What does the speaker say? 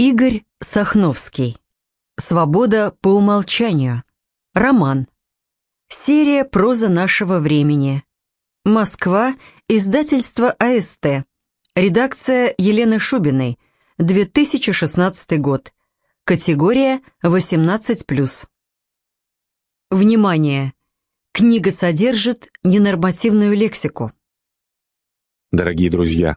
Игорь Сахновский. Свобода по умолчанию. Роман. Серия «Проза нашего времени». Москва. Издательство АСТ. Редакция Елены Шубиной. 2016 год. Категория 18+. Внимание! Книга содержит ненормативную лексику. Дорогие друзья,